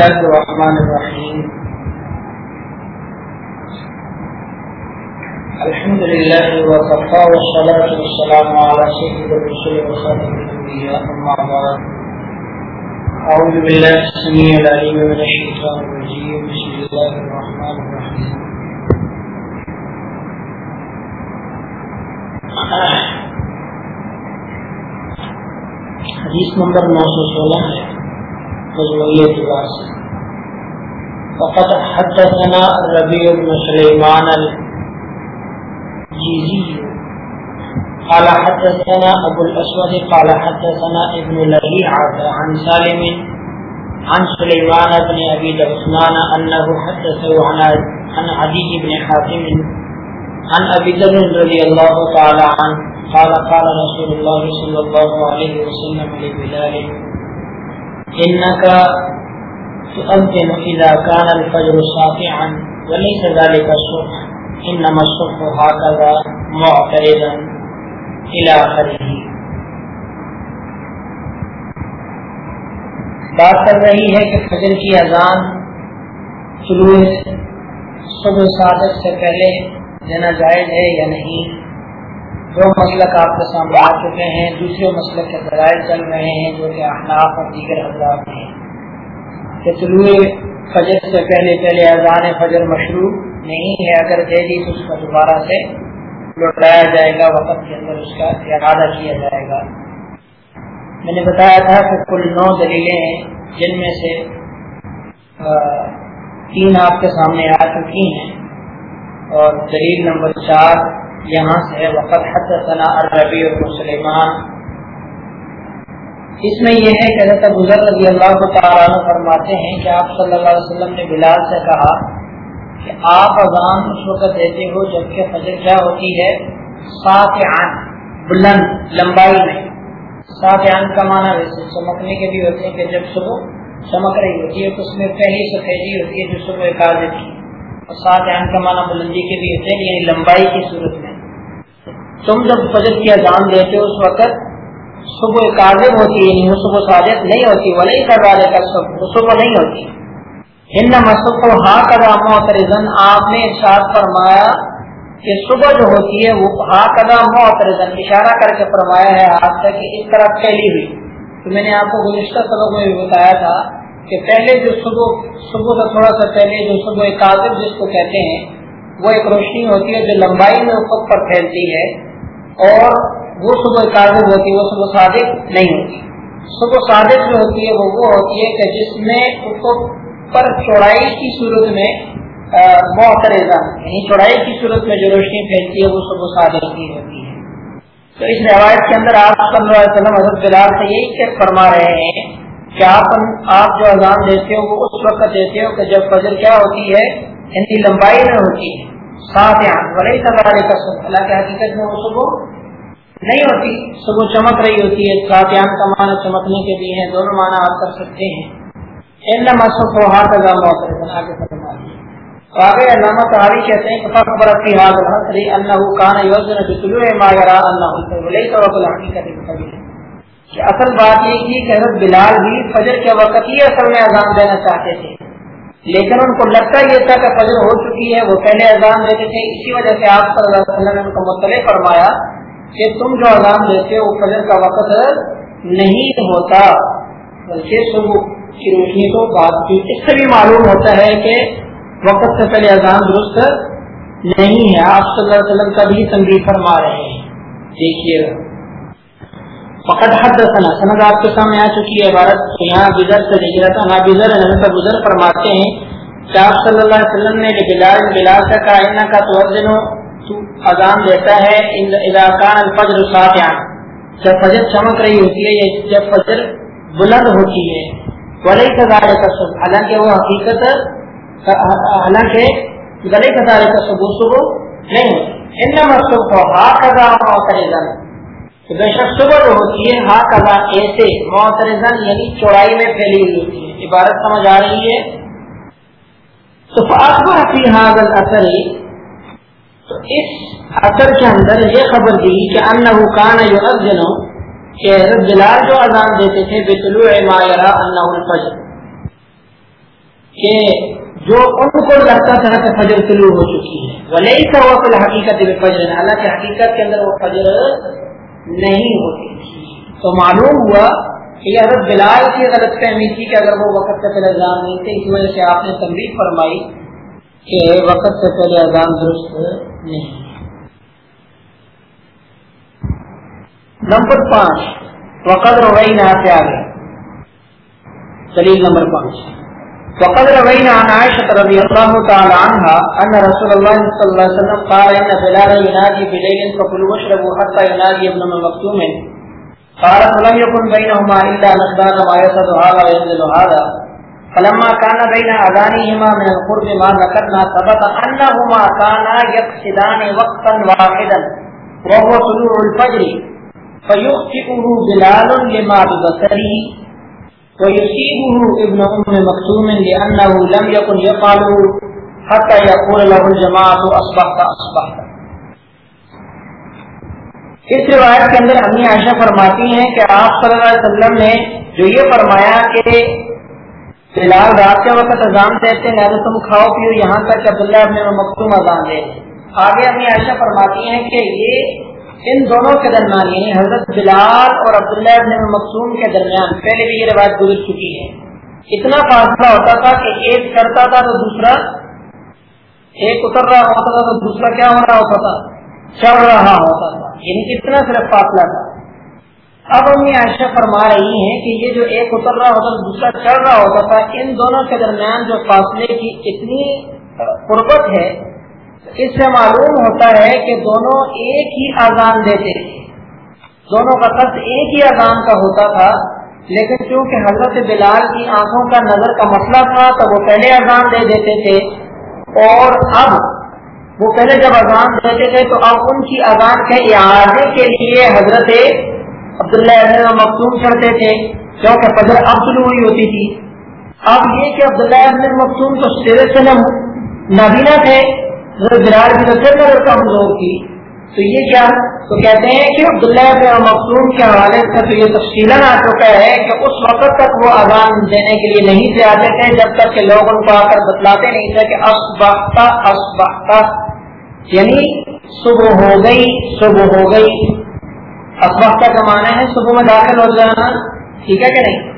الرحمن الرحيم. الحمد لله وكفى والصلاة والسلام على سيد الرسل وخاتم الأنبياء، أما بعد. أعوذ بالله السميع العليم من الشيطان الرجيم. بسم الله الرحمن الرحيم. حدیث نمبر نو سو سولہ ہے. مجموعی اعتبار سے فقط حدثنا الربيع بن سليمان الجيزي. قال حدثنا ابو الاسود قال حدثنا ابن لهيعة عن سالم عن سليمان بن ابي عثمان انه حدثه عن عن عدي بن حاتم عن ابي ذر رضي الله تعالى عنه. قال قال رسول الله صلى الله عليه وسلم لبلال تؤذن اذا كان الفجر ساطعا وليس ذلك الصبح انما الصبح هكذا معترضا الى اخره بات کر رہی ہے کہ فجر کی اذان طلوع صبح صادق سے پہلے دینا جائز ہے یا نہیں؟ دو مسلک آپ کے سامنے آ چکے ہیں، دوسرے مسلک کے ذرائع چل رہے ہیں جو کہ احناف اور دیگر حضرات ہیں۔ کہ طلوع فجر سے پہلے پہلے اذان فجر مشروع نہیں ہے، اگر دے دی تو اس کو دوبارہ سے لوٹایا جائے گا، وقت کے اندر اس کا ارادہ کیا جائے گا۔ میں نے بتایا تھا کہ کل نو دلیلیں ہیں، جن میں سے تین آپ کے سامنے آ چکی ہیں۔ اور دلیل نمبر چار یہاں سے وقت حدثنا الربیع بن سلیمان اس میں یہ ہے کہ حضرت ابوذر رضی اللہ تعالیٰ عنہ فرماتے ہیں کہ آپ صلی اللہ علیہ وسلم نے بلال سے کہا کہ آپ اذان اس وقت دیتے ہو جبکہ فجر کیا ہوتی ہے؟ سات آن بلند، لمبائی میں۔ سات آن کا معنی ویسے چمکنے کے بھی ہوتے ہیں کہ جب صبح چمک رہی ہوتی ہے، تو اس میں پہلی سفیدی ہوتی ہے جو صبح کاج کی اور سات آن کا معنی بلندی کے بھی ہوتے ہیں یعنی لمبائی کی صورت میں۔ تم جب فجر کی اذان دیتے ہو اس وقت، صبح کاذب ہوتی ہے یعنی صبح صادق نہیں ہوتی ولی کر کا صبح نہیں ہوتی۔ ہند مصف ہاں کدا محترزن آپ نے ارشاد فرمایا کہ صبح جو ہوتی ہے وہ ہاں کدا محترزن اشارہ کر کے فرمایا ہے آج تک کہ اس طرح پھیلی ہوئی۔ تو میں نے آپ کو گزشتہ سبق میں بھی بتایا تھا کہ پہلے جو صبح صبح کا تھوڑا سا پہلے جو صبح کاذب جس کو کہتے ہیں، وہ ایک روشنی ہوتی ہے جو لمبائی میں افق پر پھیلتی ہے۔ اور وہ صبح کاذب ہوتی ہے، وہ صبح صادق نہیں ہوتی۔ صبح صادق جو ہوتی ہے، وہ وہ ہوتی ہے کہ جس میں افق پر چوڑائی کی صورت میں محترزہ یعنی چوڑائی کی صورت میں جو روشنی پھیلتی ہے، وہ صبح صادق کی ہوتی ہے۔ تو اس روایت کے اندر آپ صلی اللہ علیہ وسلم، حضرت بلال سے یہی فرما رہے ہیں کہ آپ آپ جو اذان دیتے ہو، وہ اس وقت دیتے ہو کہ جب فجر کیا ہوتی ہے یعنی لمبائی میں ہوتی ہے۔ سات اللہ کے حقیقت میں وہ صبح نہیں ہوتی. صبح چمک رہی ہوتی ہے. سات کا معنی چمکنے کے بھی ہیں. دونوں معنی آپ کر سکتے ہیں. آگے علامہ کہتے ہیں کہ اللہ کان بطلوع ما اللہ ولی الحقیقت کہ اصل بات یہ تھی کہ حضرت بلال بھی فجر کے وقت ہی اصل میں اذان دینا چاہتے تھے. لیکن ان کو لگتا یہ تھا کہ فجر ہو چکی ہے، وہ پہلے اذان دیتے تھے۔ اسی وجہ سے آپ صلی اللہ علیہ وسلم نے ان کو مطلع فرمایا کہ تم جو اذان دیتے ہو فجر کا وقت نہیں ہوتا۔ بلکہ صبح کی روشنی کو بات کی۔ اس سے بھی معلوم ہوتا ہے کہ وقت سے پہلے اذان درست نہیں ہے۔ آپ صلی اللہ علیہ وسلم کا بھی تنبیہ فرما رہے ہیں۔ دیکھیے۔ فقط حد سنا سند آپ کے سامنے آ چکی ہے عبارت یہاں بزر سے ہجرت ہاں بزر نظر بزر فرماتے ہیں کہ آپ صلی اللہ علیہ وسلم نے بلال بلال کا کائنہ کا توجن اذان دیتا ہے اضاکان الفجر سات جب فجر چمک رہی ہوتی ہے جب فجر بلند ہوتی ہے بڑے کزارے کا سب حالانکہ وہ حقیقت حالانکہ گلے کزارے کا سب صبح نہیں ہوتی۔ ان مقصد کو ہاتھ ادا بے شک صبح جو ہوتی ہے ہاں کلا ایسے معترزن یعنی چوڑائی میں پھیلی ہوئی ہوتی ہے۔ عبارت سمجھ آ رہی ہے۔ تو فاخبر فی حاضر اثر تو اس اثر کے اندر یہ خبر دی کہ ان کان یؤذن، کہ حضرت بلال جو اذان دیتے تھے، بطلوع ما یرا انه الفجر۔ کہ جو ان کو لگتا تھا کہ فجر طلوع ہو چکی ہے۔ ولی کا وہ فی الحقیقت فجر حالانکہ حقیقت کے اندر وہ فجر نہیں ہوتی تو معلوم ہوا کہ حضرت بلال کی غلط فہمی تھی کہ اگر وہ وقت سے پہلے اذان نہیں تھے اس وجہ سے آپ نے تنبیہ فرمائی کہ وقت سے پہلے اذان درست نہیں۔ نمبر پانچ وقت روئی نہ سے آگے۔ دلیل نمبر پانچ۔ وقد روينا عن عائشة رضي الله تعالى عنها أن رسول الله صلى الله عليه وسلم قال إن بلال ينادي بليل فكلوا واشربوا حتى ينادي ابن مكتوم. قال، فلم يكن بينهما إلا مقدار ما يسد هذا وينزل هذا. فلما كان بين أذانهما من القرب ما ذكرنا ثبت أنهما كانا يقصدان وقتا واحدا، وهو طلوع الفجر. فيخطئه بلال لما ببصره. ويصيبه ابن أم مكتوم لأنه لم يكن يقال حتى يقول له الجماعة أصبحت أصبحت۔ اس روایت کے اندر امی عائشہ فرماتی ہیں کہ آپ صلی اللہ علیہ وسلم نے جو یہ فرمایا کہ فی الحال رات کے وقت اذان دیتے ہیں تم کھاؤ پیو، یہاں تک عبداللہ ابن مختوم اذان دے۔ آگے امی عائشہ فرماتی ہیں کہ یہ ان دونوں کے درمیان یعنی حضرت بلال اور عبداللہ ابن مقصوم کے درمیان، پہلے بھی یہ روایت گزر چکی ہے۔ اتنا فاصلہ ہوتا تھا کہ ایک کرتا تھا تو دوسرا، ایک اتر رہا ہوتا تھا تو دوسرا کیا ہو رہا ہوتا تھا؟ چڑھ رہا ہوتا تھا۔ یعنی کتنا صرف فاصلہ تھا۔ اب ہم یہ عائشہ فرما رہی ہیں کہ یہ جو ایک اتر رہا ہوتا تھا دوسرا چڑھ رہا ہوتا تھا، ان دونوں کے درمیان جو فاصلے کی اتنی قربت ہے اس سے معلوم ہوتا ہے کہ دونوں ایک ہی اذان دیتے دونوں کا قرض ایک ہی اذان کا ہوتا تھا، لیکن چونکہ حضرت بلال کی آنکھوں کا نظر کا مسئلہ تھا، تو وہ پہلے اذان دے دیتے تھے۔ اور اب وہ پہلے جب اذان دیتے تھے، تو اب ان کی اذان کے اعادے کے لیے حضرت عبداللہ مختوم چڑھتے تھے، کیونکہ فجر اب شروع ہوئی ہوتی تھی۔ اب یہ کہ عبداللہ ابن مختوم تو سیرے سے نابینا تھے۔ بلال کی نظر نظر کمزور کی۔ تو یہ کیا؟ تو کہتے ہیں کہ عبداللہ ابن مختوم کے حوالے سے تو یہ تفصیل آ چکا ہے کہ اس وقت تک وہ اذان دینے کے لیے نہیں سے آتے تھے، جب تک کہ لوگ ان کو آ کر بتلاتے نہیں تھے کہ اسباختہ اسباختہ یعنی صبح ہو گئی، صبح ہو گئی۔ اسبختہ کا معنی ہے، صبح میں داخل ہو جانا، ٹھیک ہے کہ نہیں؟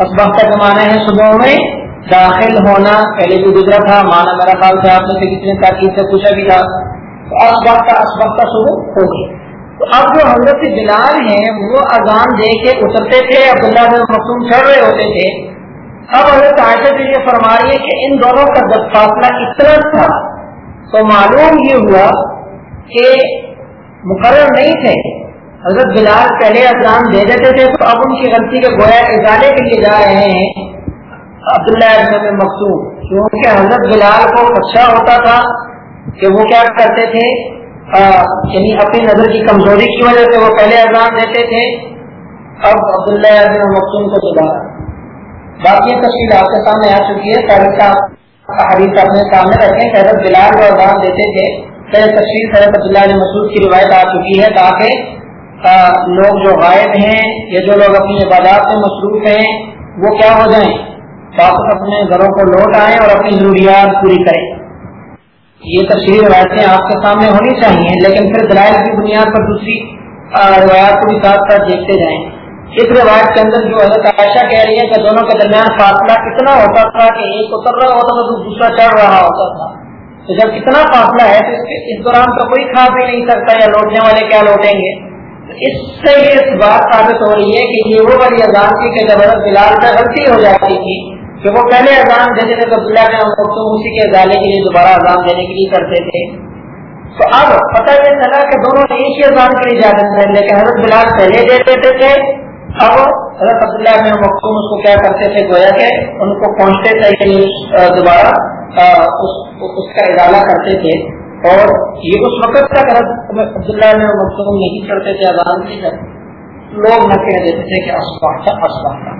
اسبختہ کا معنی ہے، صبح میں داخل ہونا پہلے بھی گزرا تھا مانا میرا خیال سے آپ نے سے کسی نے تاکید سے پوچھا بھی تھا۔ تو اسبختہ اسبختہ صبح ہو گئی تو اب جو حضرت بلال ہیں، وہ اذان دے کے اترتے تھے، عبداللہ بن مخصوم چڑھ رہے ہوتے تھے۔ اب حضرت عائشہ بھی یہ فرما رہی ہے کہ ان دونوں کا جب فاصلہ اتنا تھا، تو معلوم یہ ہوا کہ مقرر نہیں تھے۔ حضرت بلال پہلے اذان دے دیتے تھے، تو اب ان کی غلطی کے گویا اضالے کے لیے جا رہے ہیں۔ عبداللہ ابن مقصود کیونکہ حضرت بلال کو اچھا ہوتا تھا کہ وہ کیا کرتے تھے؟ یعنی اپنی نظر کی کمزوری کی وجہ سے وہ پہلے اذان دیتے تھے۔ اب عبداللہ ابن کو دوبارہ باقی تفصیل آپ کے سامنے آ چکی ہے۔ تاریخ حدیث اپنے سامنے رکھیں۔ کہ حضرت بلال کو اذان دیتے تھے۔ پہلے تفصیل حضرت عبداللہ ابن مسعود کی روایت آ چکی ہے تاکہ لوگ جو غائب ہیں یا جو لوگ اپنی عبادات میں مصروف ہیں، وہ کیا ہو جائیں؟ واپس اپنے گھروں کو لوٹ آئیں اور اپنی ضروریات پوری کریں۔ یہ تفصیلی روایتیں آپ کے سامنے ہونی چاہیے، لیکن پھر دلائل کی بنیاد پر دوسری روایات کو بھی ساتھ ساتھ دیکھتے جائیں۔ اس روایت کے اندر جو حضرت عائشہ کہہ رہی ہے کہ دونوں کے درمیان فاصلہ کتنا ہوتا تھا کہ ایک اتر رہا ہوتا تھا تو دوسرا چڑھ رہا ہوتا تھا۔ تو جب کتنا فاصلہ ہے تو اس دوران تو کوئی کھا بھی نہیں سکتا یا لوٹنے والے کیا لوٹیں گے۔ اس سے یہ بات ثابت ہو رہی ہے کہ یہ وہ والی اذان کی کہ جب حضرت بلال سے غلطی ہو جاتی تھی کہ وہ پہلے اذان دیتے تھے تو بلا کے اسی کے ازالے کے لیے دوبارہ اذان دینے کے لیے کرتے تھے۔ تو اب پتہ یہ چلا کہ دونوں ایک ہی اذان کے لیے جاتے تھے لیکن حضرت بلال پہلے دے دیتے تھے، اب حضرت عبداللہ میں مختوم اس کو کیا کرتے تھے؟ گویا کہ ان کو پہنچتے تھے دوبارہ اس کا ادالہ کرتے تھے۔ اور یہ اس وقت تک حضرت عبداللہ میں مختوم نہیں کرتے تھے اذان کی۔ جب لوگ نہ کہہ دیتے تھے کہ اسپاٹا اسپاٹا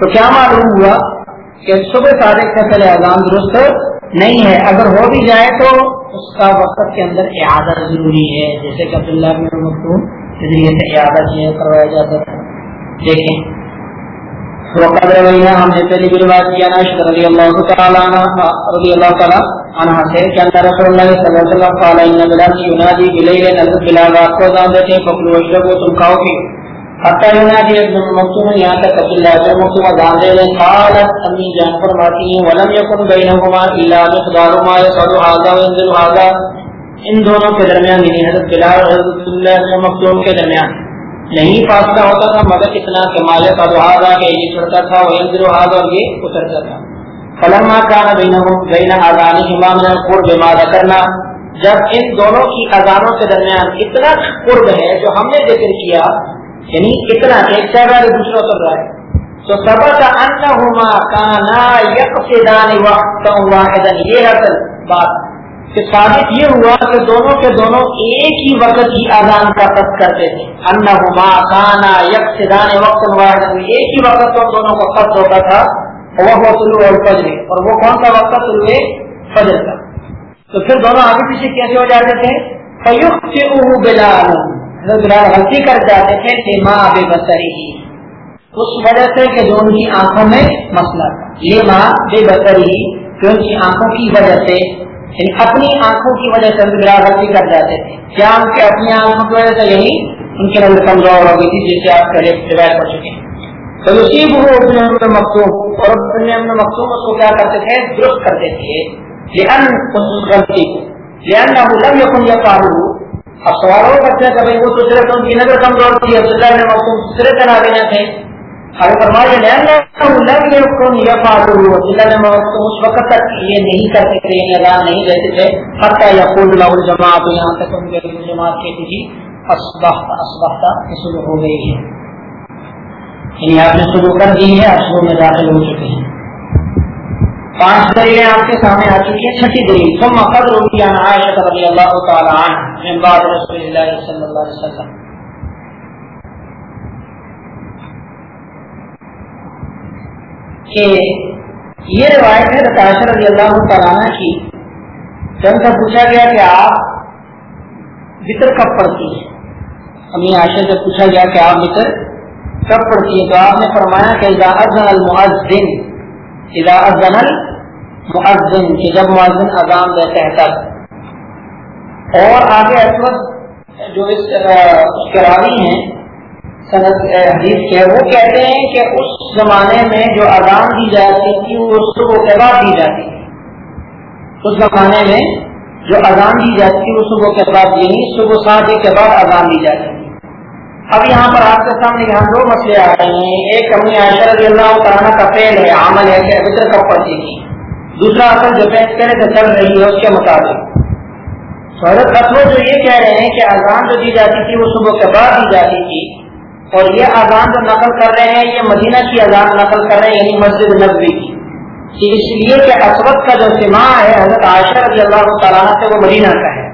تو کیا معلوم ہوا کہ صبح صادق سے پہلے اذان درست نہیں ہے۔ اگر ہو بھی جائے تو اس کا وقت کے اندر اعادہ ضروری ہے۔ جیسے کہ عبداللہ میں مختوم کے ذریعے سے اعادہ جو کروایا جاتا تھا۔ دیکھیں۔ وقد روینا ہم نے پہلی بھی روایت کیا نا رضی اللہ تعالی عنہ، رضی اللہ تعالی عنہ سے کہ ان رسول اللہ صلی اللہ علیہ وسلم قال، ان بلال ینادی بلیل نزل بلال رات کو اذان دیتے ہیں فکلوا واشربوا تم کھاؤ پی۔ ابن مکتوم یہاں تک ابن مکتوم قالت امی جان فرماتی ہیں ولم یکن بینہما الا مقدار ما هذا وينزل هذا ان دونوں کے درمیان یعنی حضرت بلال اور حضرت ابن مکتوم کے درمیان نہیں فاصلہ ہوتا تھا مگر اتنا کہ کہ یہ چڑھتا تھا وہ اندر اور یہ اترتا تھا فلما آزانی امام کرنا جب ان دونوں کی اذانوں کے درمیان اتنا قرب ہے جو ہم نے ذکر کیا یعنی اتنا کہ ایک چہرہ دوسرا اتر رہا ہے تو سبق انہما کانا یقصدان وقتا واحدا، یہ اصل بات۔ کہ ثابت یہ ہوا کہ دونوں کے دونوں ایک ہی وقت کی اذان کا قصد کرتے تھے۔ انہما کانا یکسدان وقت واحد ایک ہی وقت تو دونوں کا قصد ہوتا تھا۔ وہ طلوع الفجر۔ اور وہ کون سا وقت طلوع فجر کا۔ تو پھر دونوں آگے پیچھے کیسے ہو جاتے تھے؟ فیوق سے بلال۔ بلال غلطی کر جاتے تھے کہ بے بسری ہی۔ اس وجہ سے کہ جو ان کی آنکھوں میں مسئلہ تھا۔ یہ بے بسری جو ان کی آنکھوں کی وجہ سے یعنی اپنی آنکھوں کی وجہ سے غلطی کر جاتے تھے۔ کیا ان کے اپنی آنکھوں کی وجہ سے یہی ان کے نظر کمزور ہو گئی تھی جسے آپ پہلے روایت پڑھ چکے تو اسی وہ اپنے مقصوم اور اپنے اپنے مقصوم اس کو کیا کرتے تھے؟ درست کرتے تھے۔ غلطی کو لہن نہ لم یکن یا قابو اب سوال ہو کرتے ہیں کہ بھائی وہ دوسرے ان کی نظر کمزور تھی عبداللہ نے مقصوم دوسرے طرح دینا تھے اگر فرمایا نے اس وقت تک یہ نہیں کرتے تھے نظام نہیں دیتے تھے۔ حتیٰ یا قول اللہ جماعت یہاں تک ان کے جماعت کہتی تھی اسبحت اسبحت شروع ہو گئی۔ ہے یعنی آپ نے شروع کر دی ہے اصلوں میں داخل ہو چکے ہیں۔ پانچ دلیلیں آپ کے سامنے آ چکی ہیں، چھٹی دلیل۔ ثم قد روی عائشہ رضی اللہ تعالی عنہ من بعد رسول اللہ صلی اللہ علیہ وسلم۔ کہ یہ روایت ہے رتاشر رضی اللہ تعالیٰ کی۔ جب سے پوچھا گیا کہ آپ بطر کب پڑھتی ہیں؟ امی عائشہ سے پوچھا گیا کہ آپ بطر کب پڑھتی ہیں؟ تو آپ نے فرمایا کہ اذا اذن المعذن اذا اذن المعذن کہ جب معذن اذان دیتے ہیں تب۔ اور آگے اسود جو اس کے راوی ہیں صنعت حدیث کے وہ کہتے ہیں کہ اس زمانے میں جو اذان دی جاتی تھی، وہ صبح کے بعد دی جاتی تھی۔ اس زمانے میں جو اذان دی جاتی تھی، وہ صبح کے بعد یعنی صبح سات کے بعد اذان دی جاتی تھی۔ اب یہاں پر آپ کے سامنے یہاں دو مسئلے آ رہے ہیں۔ ایک اپنی عائشہ رضی اللہ تعالیٰ کا فیل ہے، عمل ہے کہ ابتر کب پڑتی تھی دوسرا اصل جو پہلے سے چل رہی ہے، اس کے مطابق۔ حضرت قصبوں جو یہ کہہ رہے ہیں کہ اذان جو دی جاتی تھی، وہ صبح کے بعد دی جاتی تھی۔ اور یہ اذان جو نقل کر رہے ہیں، یہ مدینہ کی اذان نقل کر رہے ہیں یعنی مسجد نبوی کی۔ اس لیے کہ اسود کا جو سما ہے، حضرت عائشہ رضی اللہ تعالیٰ سے وہ مدینہ کا ہے۔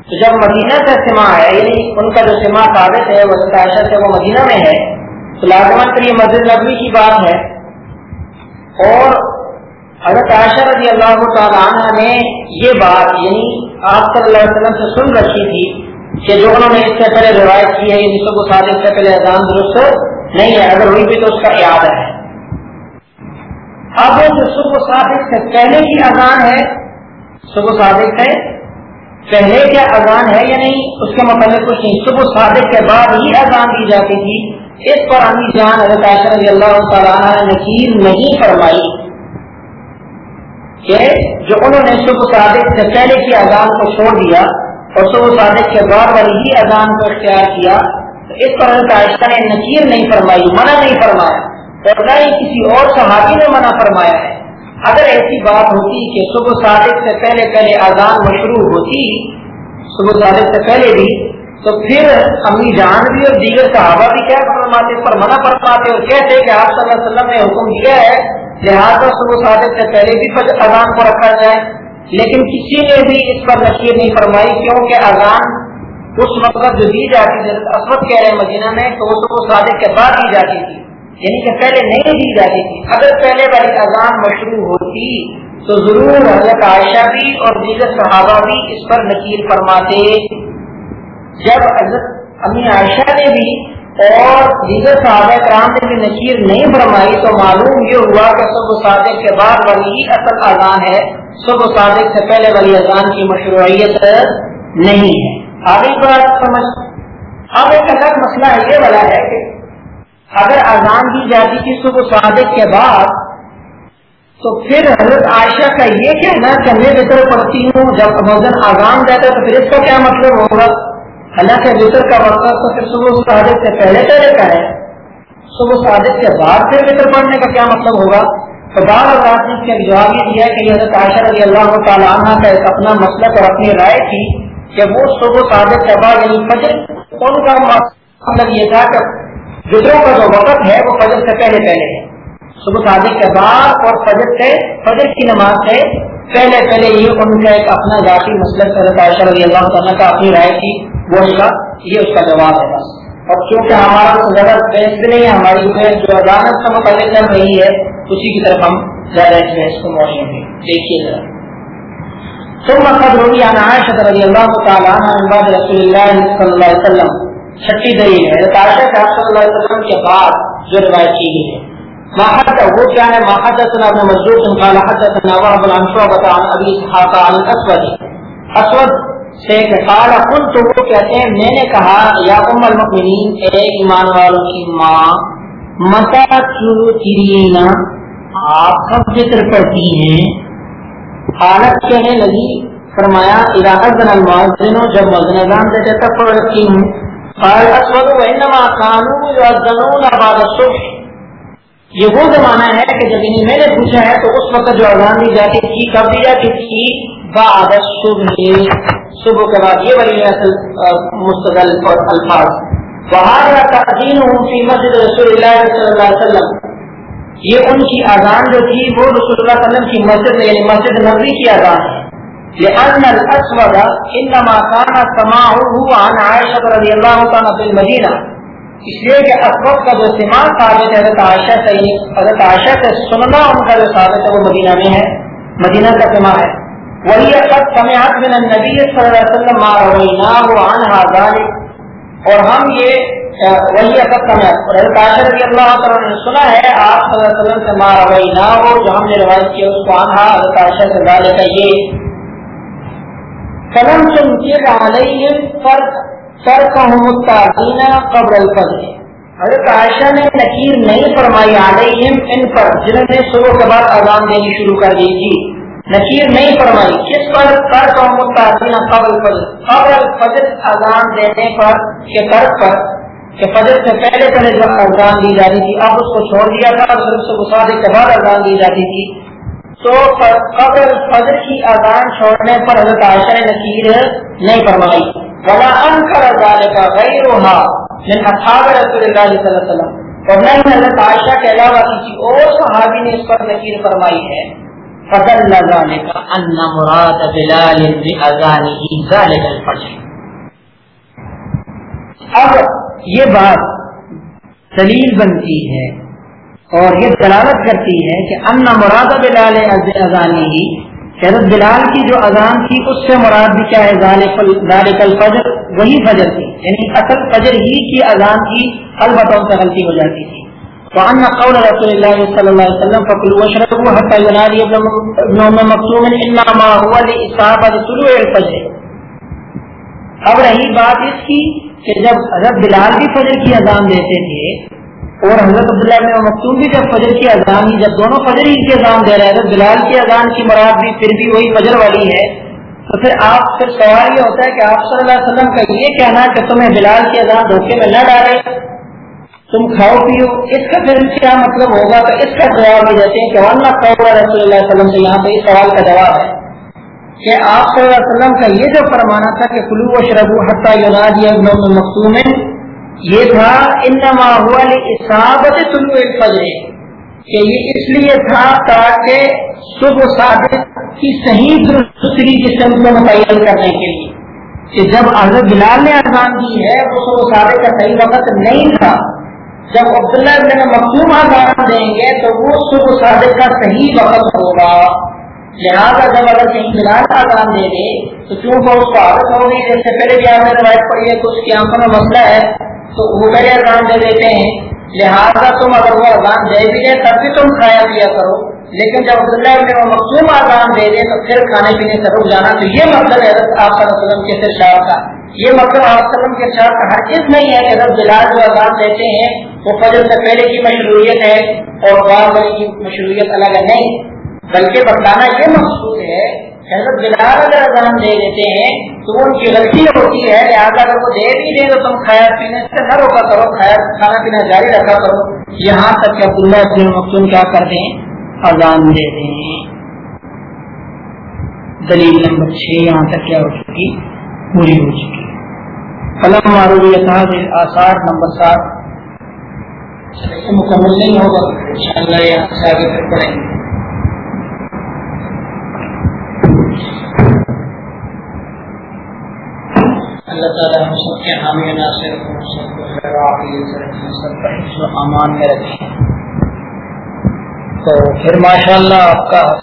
تو جب مدینہ کا سما ہے یعنی ان کا جو سما ثابت ہے، وہ حضرت عائشہ سے وہ مدینہ میں ہے، تو لازمن کے مسجد نبوی کی بات ہے۔ اور حضرت عائشہ رضی اللہ تعالیٰ عنہ نے یہ بات یعنی آپ صلی اللہ علیہ وسلم سے سن رکھی تھی کہ جو انہوں نے اس سے پہلے روایت کی ہے، یہ سب صادق سے پہلے اذان درست نہیں ہے، اگر ہوئی بھی تو اس کا یاد ہے۔ اب جو صبح صادق سے پہلے کی اذان ہے صبح صادق ہے، پہلے کیا اذان ہے یا نہیں، اس کے متعلق کچھ نہیں۔ صبح صادق کے بعد ہی اذان دی جاتی تھی۔ اس پر امی جان حضرت عائشہ رضی اللہ تعالیٰ نے نکیر نہیں فرمائی۔ کہ جو انہوں نے صبح صادق سے پہلے کی اذان کو چھوڑ دیا اور صبح صادق کے بعد والی ہی اذان کو اختیار کیا، تو اس پر عائشہ نے نکیر نہیں فرمائی، منع نہیں فرمایا، اور نہ ہی کسی اور صحابی نے منع فرمایا ہے۔ اگر ایسی بات ہوتی کہ صبح صادق سے پہلے پہلے اذان مشروع ہوتی، صبح صادق سے پہلے بھی، تو پھر امی جان بھی اور دیگر صحابہ بھی کیا فرماتے، پر منع فرماتے، اور کہتے کہ آپ صلی اللہ علیہ وسلم نے حکم دیا ہے لہٰذا صبح صادق سے پہلے بھی اذان کو رکھا جائے، لیکن کسی نے بھی اس پر نشیر نہیں فرمائی، کیونکہ اذان اس وقت جو دی جاتی تھی اسود کہہ رہے مدینہ میں، تو اس کو صادق کے بعد دی جاتی تھی یعنی کہ پہلے نہیں دی جاتی تھی۔ اگر پہلے والی اذان مشروع ہوتی، تو ضرور حضرت عائشہ بھی اور دیگر صحابہ بھی اس پر نکیر فرماتے۔ جب حضرت امی عائشہ نے بھی اور دیگر صحابہ کرام نے بھی نکیر نہیں فرمائی تو معلوم یہ ہوا کہ صبح صادق کے بعد والی اصل اذان ہے۔ صبح صادق سے پہلے والی اذان کی مشروعیت نہیں ہے۔ آگے بات سمجھ۔ اب ایک الگ مسئلہ یہ والا ہے کہ اگر اذان دی جاتی تھی صبح صادق کے بعد، تو پھر حضرت عائشہ کا یہ کہنا کہ میں بطر پڑھتی ہوں، جب مدن اذان دیتا تو پھر اس کا کیا مطلب ہوگا؟ حالانکہ وطر کا وقت تو پھر صبح صادق سے پہلے پہلے کا ہے۔ صبح صادق کے بعد پھر وطر پڑھنے کا کیا مطلب ہوگا؟ تو بار اوقات نے اس کا جواب یہ دیا کہ حضرت عائشہ رضی اللہ تعالیٰ عنہ کا ایک اپنا مسلک اور اپنی رائے تھی کہ وہ صبح صادق کے بعد یعنی فجر ان کا مطلب یہ تھا کہ وطروں کا جو وقت ہے وہ فجر سے پہلے پہلے ہے۔ صبح صادق کے بعد اور فجر سے، فجر کی نماز سے پہلے پہلے یہ ان کا ایک اپنا ذاتی مسلک حضرت عائشہ رضی اللہ تعالیٰ کا اپنی رائے تھی، وہ اس کا، یہ اس کا جواب ہے بس۔ اور کیونکہ ہمارا زیادہ بحث نہیں ہے، ہماری بحث جو عدالت سے متعلق چل رہی ہے، اسی کی طرف ہم زیادہ اس بحث کو موڑیں گے دیکھیے ذرا۔ ثم قد روی عن عائشة رضی اللہ تعالی عنہ من بعد رسول اللہ صلی اللہ علیہ وسلم۔ چھٹی دلیل ہے۔ حضرت عائشہ کا صلی اللہ علیہ وسلم کے بعد جو روایت کی گئی ہے۔ ما حدث؟ وہ کیا ہے ما حدثنا ابن مسعود، قال حدثنا وهب عن شعبة عن ابي اسحاق عن الاسود اسود سے کال کل تو وہ کہتے ہیں میں نے کہا یا ام المؤمنین اے ایمان والوں کی ماں متا چیرینا آپ سب ذکر کرتی ہیں۔ حالت کہنے لگی، فرمایا علاقت بن المعذن جب مزن اذان دیتے تب پڑھ رکھی ہوں۔ قال اسود وانما كانوا يؤذنون بعد الصبح. یہ وہ زمانہ ہے کہ جب انہیں میں نے پوچھا ہے تو اس وقت جو اذان دی جاتی تھی، کب دی جاتی تھی؟ بعد الصبح. صبح کے بعد یہ بڑی اصل مستقل اور الفاظ. بہار تقدین فی مسجد رسول اللہ صلی اللہ علیہ وسلم. یہ ان کی اذان جو تھی، وہ رسول اللہ صلی اللہ علیہ وسلم کی مسجد میں یعنی مسجد نبی کی اذان ہے. لأن الأسود إنما كان سماعه عن عائشة رضي الله تعالى في اس لیے کہ اسود کا جو سماع ثابت ہے، حضرت عائشہ سے ہی، حضرت عائشہ سے سننا ان کا جو ثابت ہے، وہ مدینہ میں ہے، مدینہ کا سماع ہے۔ وہی قد سمعت من النبی صلی اللہ علیہ وسلم ما رویناه عنها ذلك اور ہم یہ وہی قد سمعت۔ اور حضرت عائشہ رضی اللہ تعالی نے سنا ہے، آپ صلی اللہ علیہ وسلم سے ما رویناه جو ہم نے روایت کیا اس کو عنها حضرت عائشہ سے ذلك یہ۔ فلم تنکر علیہم فرق فرقهم التعدین قبل الفجر. حضرت عائشہ نے نکیر نہیں فرمائی، علیہم ان پر، جنہوں نے صبح کے بعد اذان دینی شروع کر دی تھی۔ نکیر نہیں فرمائی کس پر کر متعین قبل فجر قبل فجر اذان دینے پر کے فرق پر، کہ فجر سے پہلے پہلے جب اذان دی جاتی تھی، اب اس کو چھوڑ دیا تھا، اور اس کے بعد اذان دی جاتی تھی۔ تو قبل فجر کی اذان چھوڑنے پر حضرت عائشہ نے نکیر نہیں فرمائی۔ ولا انکر ذلك غیرها من اصحاب رسول اللہ صلی اللہ علیہ وسلم اور نہیں حضرت عائشہ کے علاوہ کسی اور صحابی نے اس پر نکیر فرمائی ہے فضل ذلك ان مراد بلال باذانه ذلك الفجر اب یہ بات دلیل بنتی ہے اور یہ دلالت کرتی ہے کہ ان مراد بلال اذانی حضرت بلال کی جو اذان تھی، اس سے مراد بھی کیا ہے؟ ذالک الفجر، وہی فجر تھی۔ یعنی اصل فجر ہی کی اذان کی البتہ سے غلطی ہو جاتی تھی۔ وأن قول رسول الله صلى الله عليه وسلم فكلوا واشربوا حتى ينادي ابن ام مكتوم انما هو لاصابه طلوع الفجر۔ اب رہی بات اس کی کہ جب حضرت بلال بھی فجر کی اذان دیتے تھے اور حضرت عبداللہ ابن مکتوم بھی جب فجر کی اذان جب دونوں فجر ہی کی اذان دے رہے حضرت بلال کی اذان کی مراد بھی پھر بھی وہی فجر والی ہے، تو پھر آپ پھر سوال یہ ہوتا ہے کہ آپ صلی اللہ علیہ وسلم کا یہ کہنا کہ تمہیں بلال کی اذان دھوکے میں نہ ڈالے۔ تم کھاؤ پیو۔ اس کا پھر کیا مطلب ہوگا؟ تو اس کا جواب یہ دیتے ہیں کہ ورنہ رسول اللہ علیہ وسلم سے یہاں پہ اس سوال کا جواب ہے کہ آپ صلی اللہ علیہ وسلم کا یہ جو فرمانا تھا کہ کلو و شربو حتیٰ ینادی ابن مقصوم یہ تھا انما ہوا اصابت طلوع الفجر، کہ یہ اس لیے تھا تاکہ صبح صادق کی صحیح دوسری قسم کو متعین کرنے کے لیے، کہ جب حضرت بلال نے اذان دی ہے، وہ صبح صادق کا صحیح وقت نہیں تھا۔ جب عبداللہ ابن مخصوم آزاد دیں گے، تو وہ صبح صادق کا صحیح وقت ہوگا۔ لہٰذا جب اگر کہیں بلال آزاد دے دے تو چونکہ اس کو عادت ہو گئی، جیسے پہلے بھی آپ نے روایت پڑی ہے تو اس کی آنکھوں میں مسئلہ ہے تو اوپر اذان دے دیتے ہیں۔ لہٰذا تم اگر وہ اذان دے بھی دے تب بھی تم کھایا پیا کرو۔ لیکن جب عبداللہ ابن وہ مقصوم آزان دے دے، تو پھر کھانے پینے سے رک جانا۔ تو یہ مطلب ہے آپ صلی وسلم کے ارشاد کا۔ یہ مطلب آپ وسلم کے ارشاد کا ہر چیز نہیں ہے کہ رب بلال جو آزان دیتے ہیں، وہ فجر سے پہلے کی مشروعیت ہے اور بعد والی کی مشروعیت الگ ہے۔ نہیں، بلکہ بتانا یہ مقصود ہے حضرت بلال اگر اذان دے دیتے ہیں، تو وہ ان کی غلطی ہوتی ہے لہٰذا اگر وہ دے بھی دے تو تم کھایا پینے سے نہ روکا کرو کھایا کھانا پینا جاری رکھا کرو۔ یہاں تک کہ عبداللہ ابن مقصود کیا کر دیں؟ اذان دے دیں۔ دلیل نمبر چھ یہاں تک کیا ہو چکی؟ پوری ہو چکی۔ قلم معروف آثار نمبر سات۔ مکمل نہیں ہوگا ان شاء اللہ یہاں سے آگے پڑھیں گے۔ اللہ تعالیٰ ہم سب کے حامی ناصر سب کو امان میں رکھیں تو پھر ماشاء اللہ آپ کا